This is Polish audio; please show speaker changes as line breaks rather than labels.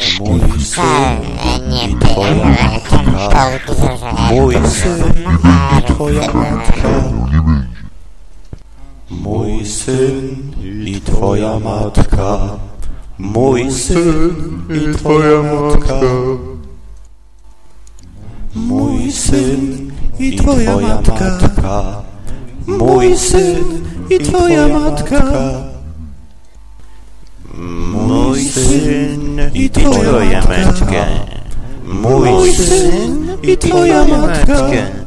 Mój syn i twoja matka. Mój syn i twoja matka. Mój syn i twoja matka. Mój syn i twoja matka. Mój syn i twoja matka. Mój syn i twoja matka. Mój syn i twoja matka. Mój syn i twoja matka.